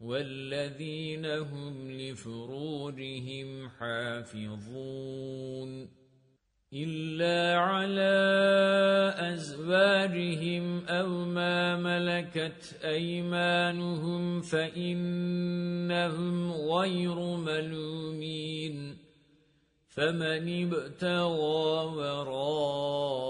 والذين هم لفروجهم حافظون إلا على أزواجهم أو ما ملكت أيمانهم فإنهم غير ملومين فمن ابتغى وراء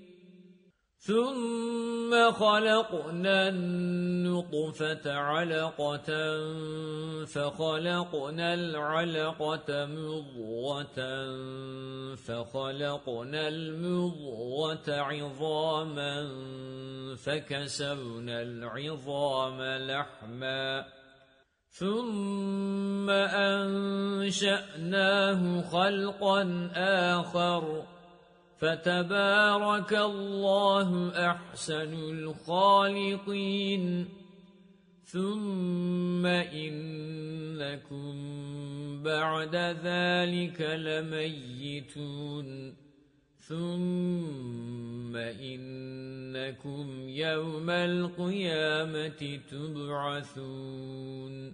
ثُمَّ خَلَقْنَا النُّطْفَةَ عَلَقَةً فَخَلَقْنَا الْعَلَقَةَ مُضْغَةً فَخَلَقْنَا الْمُضْغَةَ عِظَامًا فَكَسَوْنَا الْعِظَامَ لَحْمًا ثُمَّ أَنشَأْنَاهُ خَلْقًا آخَرَ فتبارك الله أحسن الخالقين. ثم إنكم بعد ذلك لميتون. ثم إنكم يوم القيامة تبعثون.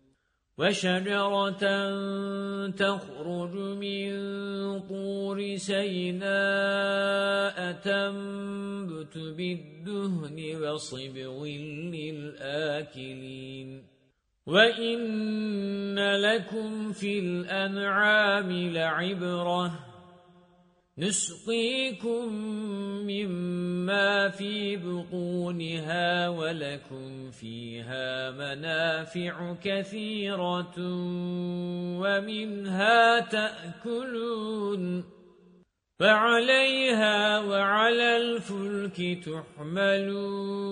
وَشَجَرَةً تَخْرُجُ مِنْ طُورِ سَيْنَاءَ تَنبُتُ بِالدُّهْنِ وَصِبْغٍ لِلْآكِلِينَ. وَإِنَّ لَكُمْ فِي الْأَنْعَامِ لَعِبْرَةً. نسقيكم مما في بطونها ولكم فيها منافع كثيرة ومنها تأكلون فعليها وعلى الفلك تحملون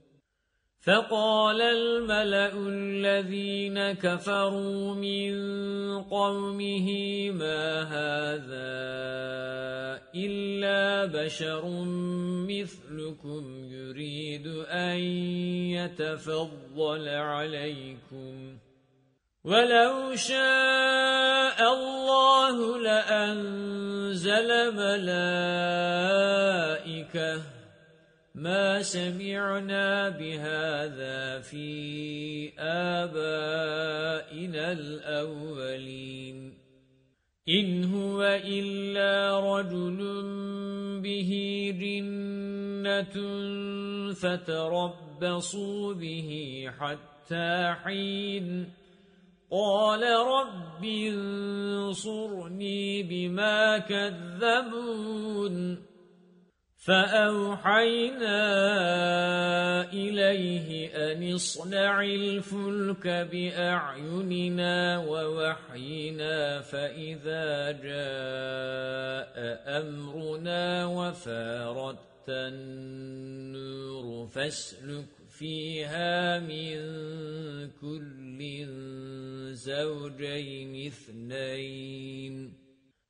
فَقَالَ الْمَلَأُ الَّذِينَ كَفَرُوا مِنْ قَوْمِهِ مَا هَذَا إِلَّا بَشَرٌ مِثْلُكُمْ يُرِيدُ أَنْ يَتَفَضَّلَ عَلَيْكُمْ. وَلَوْ شَاءَ الله لأنزل ملائكة ما سمعنا بهذا في آبائنا الأولين. إن هو إلا رجل به جنة فتربصوا به حتى حين. قال رب انصرني بما كذبون. فأوحينا إليه أن اصنع الفلك بأعيننا ووحينا فإذا جاء أمرنا وفارت النور فاسلك فيها من كل زوجين اثنين.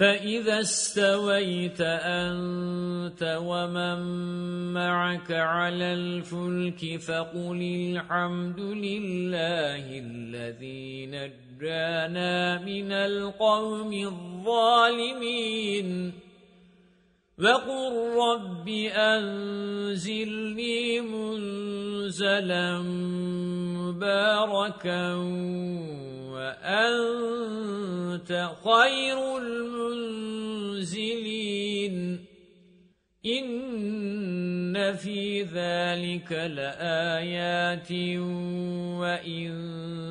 فَإِذَا اسْتَوَيْتَ أَنْتَ وَمَنْ مَعَكَ عَلَى الْفُلْكِ فَقُلِ الْحَمْدُ لِلَّهِ الَّذِي نَجَّانَا مِنَ الْقَوْمِ الظَّالِمِينَ. وَقُلْ رَبِّ أَنْزِلْنِي مُنْزَلًا مُبَارَكًا وأنت خير المنزلين. إن في ذلك لآيات وإن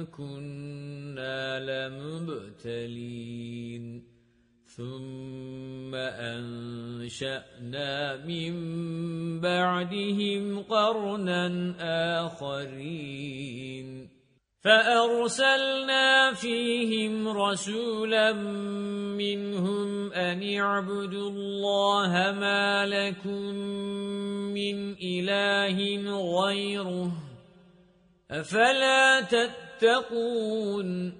كنا لمبتلين. ثم أنشأنا من بعدهم قرنا آخرين. فَأَرْسَلْنَا فِيهِمْ رَسُولًا مِّنْهُمْ أَنِ اعْبُدُوا اللَّهَ مَا لَكُمْ مِنْ إِلَٰهٍ غَيْرُهُ أَفَلَا تَتَّقُونَ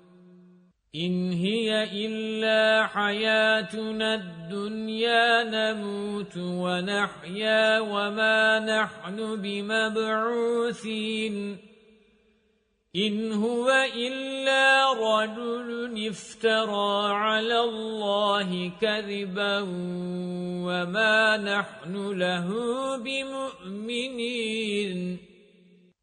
إِنْ هِيَ إِلَّا حَيَاتُنَا الدُّنْيَا نَمُوتُ وَنَحْيَا وَمَا نَحْنُ بِمَبْعُوثِينَ. إِنْ هُوَ إِلَّا رَجُلٌ افْتَرَى عَلَى اللَّهِ كَذِبًا وَمَا نَحْنُ لَهُ بِمُؤْمِنِينَ.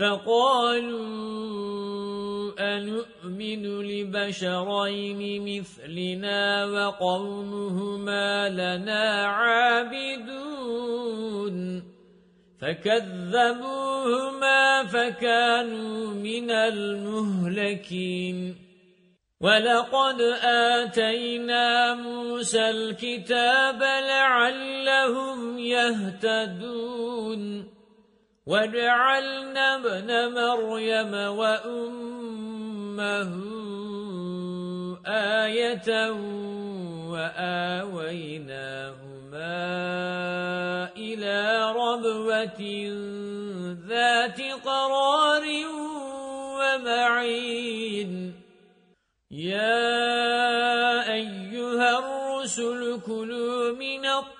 فَقَالُوا أَنُؤْمِنُ لِبَشَرَيْنِ مِثْلِنَا وَقَوْمُهُمَا لَنَا عَابِدُونَ فَكَذَّبُوهُمَا فَكَانُوا مِنَ الْمُهْلَكِينَ وَلَقَدْ آتَيْنَا مُوسَى الْكِتَابَ لَعَلَّهُمْ يَهْتَدُونَ وَجَعَلْنَا ابْنَ مَرْيَمَ وَأُمَّهُ آيَةً وَآوَيْنَاهُمَا إِلَى رَبْوَةٍ ذَاتِ قَرَارٍ وَمَعِينٍ. يَا أَيُّهَا الرُّسُلُ كُلُوا مِنَ الطَّيِّبَاتِ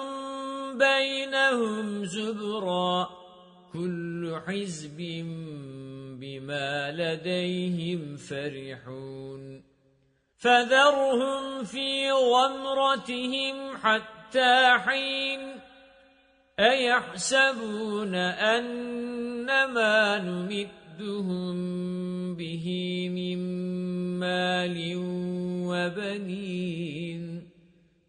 بينهم زبرا كل حزب بما لديهم فرحون فذرهم في غمرتهم حتى حين أيحسبون أنما نمدهم به من مال وبنين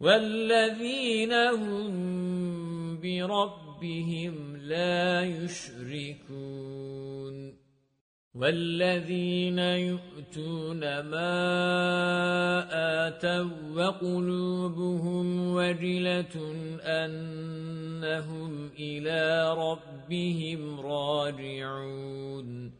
والذين هم بربهم لا يشركون والذين يؤتون ما آتوا وقلوبهم وجلة أنهم إلى ربهم راجعون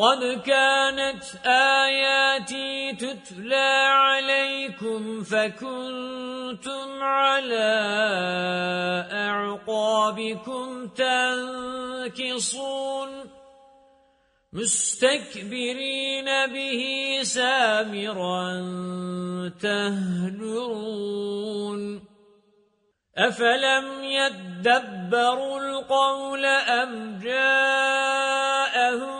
قد كانت آياتي تتلى عليكم فكنتم على أعقابكم تنكصون مستكبرين به سامرا تهجرون أفلم يدبروا القول أم جاءهم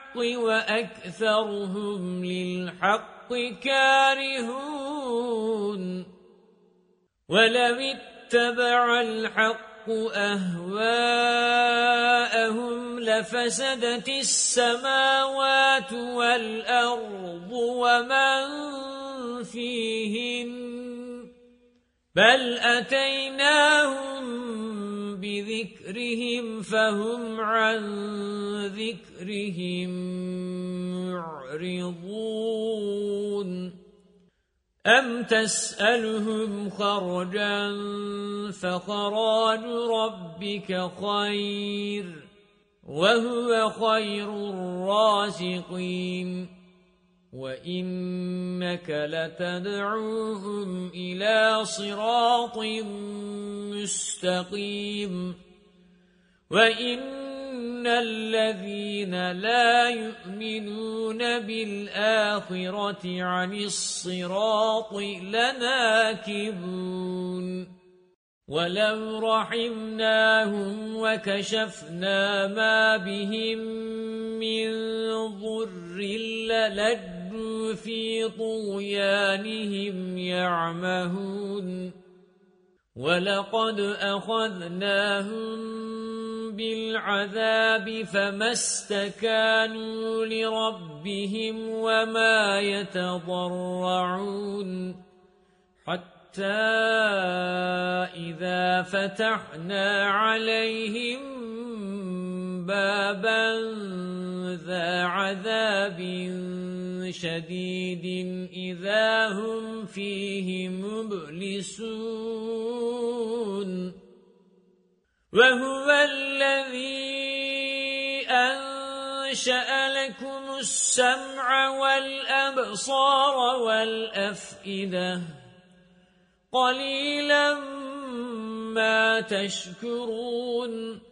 وأكثرهم للحق كارهون. ولو اتبع الحق أهواءهم لفسدت السماوات والأرض ومن فيهن. بل أتيناهم بذكرهم فهم عن ذكرهم معرضون. أَمْ تَسْأَلُهُمْ خَرْجًا فَخَرَاجُ رَبِّكَ خَيْرٌ وَهُوَ خَيْرُ الرَّازِقِينَ. وَإِنَّكَ لَتَدْعُوهُمْ إِلَى صِرَاطٍ مُسْتَقِيمٍ وَإِنَّ إِنَّ الَّذِينَ لَا يُؤْمِنُونَ بِالْآخِرَةِ عَنِ الصِّرَاطِ لَنَاكِبُونَ وَلَوْ رَحِمْنَاهُمْ وَكَشَفْنَا مَا بِهِمْ مِنْ ضُرٍّ لَلَجُّوا فِي طُغْيَانِهِمْ يَعْمَهُونَ وَلَقَدْ أَخَذْنَاهُمْ بِالْعَذَابِ فَمَا اسْتَكَانُوا لِرَبِّهِمْ وَمَا يَتَضَرَّعُونَ حَتَّى إِذَا فَتَحْنَا عَلَيْهِمْ بَابًا ذَا عَذَابٍ شَدِيدٍ إِذَا هُمْ فِيهِ مُبْلِسُونَ. وَهُوَ الَّذِي أَنشَأَ لَكُمُ السَّمْعَ وَالْأَبْصَارَ وَالْأَفْئِدَةَ. قَلِيلًا مَا تَشْكُرُونَ.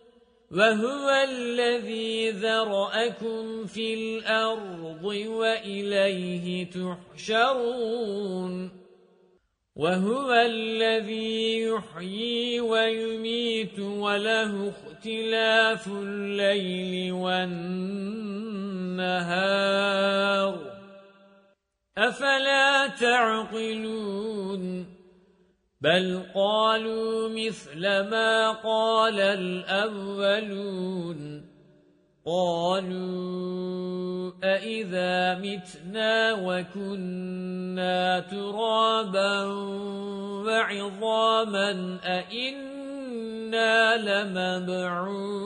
وَهُوَ الَّذِي ذَرَأَكُمْ فِي الْأَرْضِ وَإِلَيْهِ تُحْشَرُونَ وَهُوَ الَّذِي يُحْيِي وَيُمِيتُ وَلَهُ اخْتِلَافُ اللَّيْلِ وَالنَّهَارِ أَفَلَا تَعْقِلُونَ بَلْ قَالُوا مِثْلَ مَا قَالَ الْأَوَّلُونَ قالوا أئذا متنا وكنا ترابا وعظاما أئنا لمبعوثون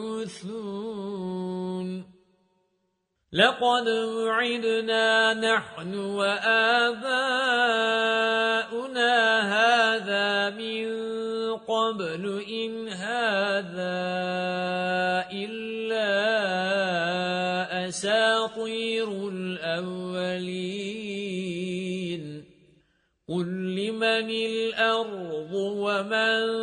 لقد وعدنا نحن وآباؤنا هذا قبل إن هذا إلا أساطير الأولين. قل لمن الأرض ومن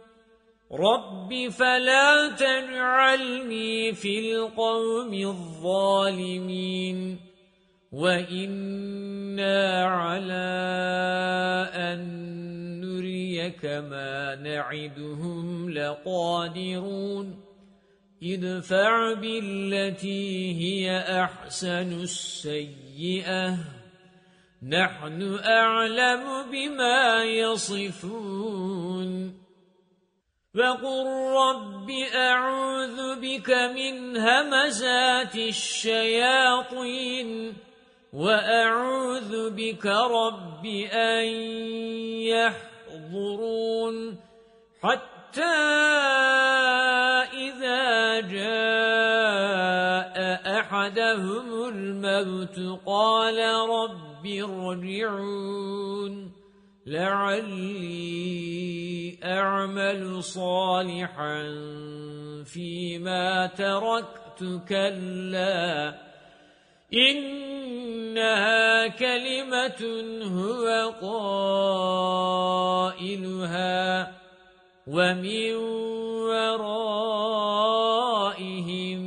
رب فلا تجعلني في القوم الظالمين وَإِنَّا عَلَى أَن نُّرِيَكَ مَا نَعِدُهُمْ لَقَادِرُونَ ادْفَعْ بِالَّتِي هِيَ أَحْسَنُ السَّيِّئَةَ نَحْنُ أَعْلَمُ بِمَا يَصِفُونَ وَقُلْ رَبِّ أَعُوذُ بِكَ مِنْ هَمَزَاتِ الشَّيَاطِينِ وَأَعُوذُ بِكَ رَبِّ أَن يَحْضُرُونِ حَتَّى إِذَا جَاءَ أَحَدَهُمُ الْمَوْتُ قَالَ رَبِّ ارْجِعُونِ لَعَلِّي أَعْمَلُ صَالِحًا فِيمَا تَرَكْتُ كَلَّا. إِنَّهَا كَلِمَةٌ هُوَ قَائِلُهَا وَمِنْ وَرَائِهِمْ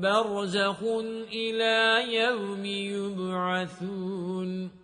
بَرْزَخٌ إِلَى يَوْمِ يُبْعَثُونَ.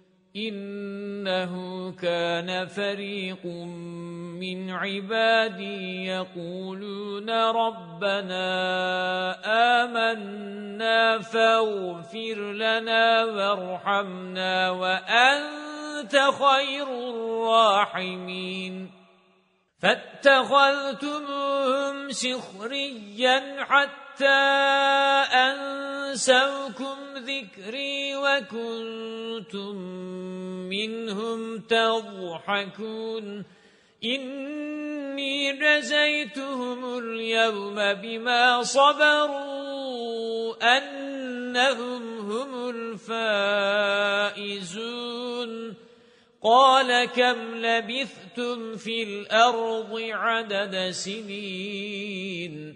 إِنَّهُ كَانَ فَرِيقٌ مِّنْ عِبَادِي يَقُولُونَ رَبَّنَا آمَنَّا فَاغْفِرْ لَنَا وَارْحَمْنَا وَأَنْتَ خَيْرُ الرَّاحِمِينَ. فاتخذتموهم سخريا حتى أنسوكم ذكري وكنتم منهم تضحكون. إني جزيتهم اليوم بما صبروا أنهم هم الفائزون. قال كم لبثتم في الأرض عدد سنين؟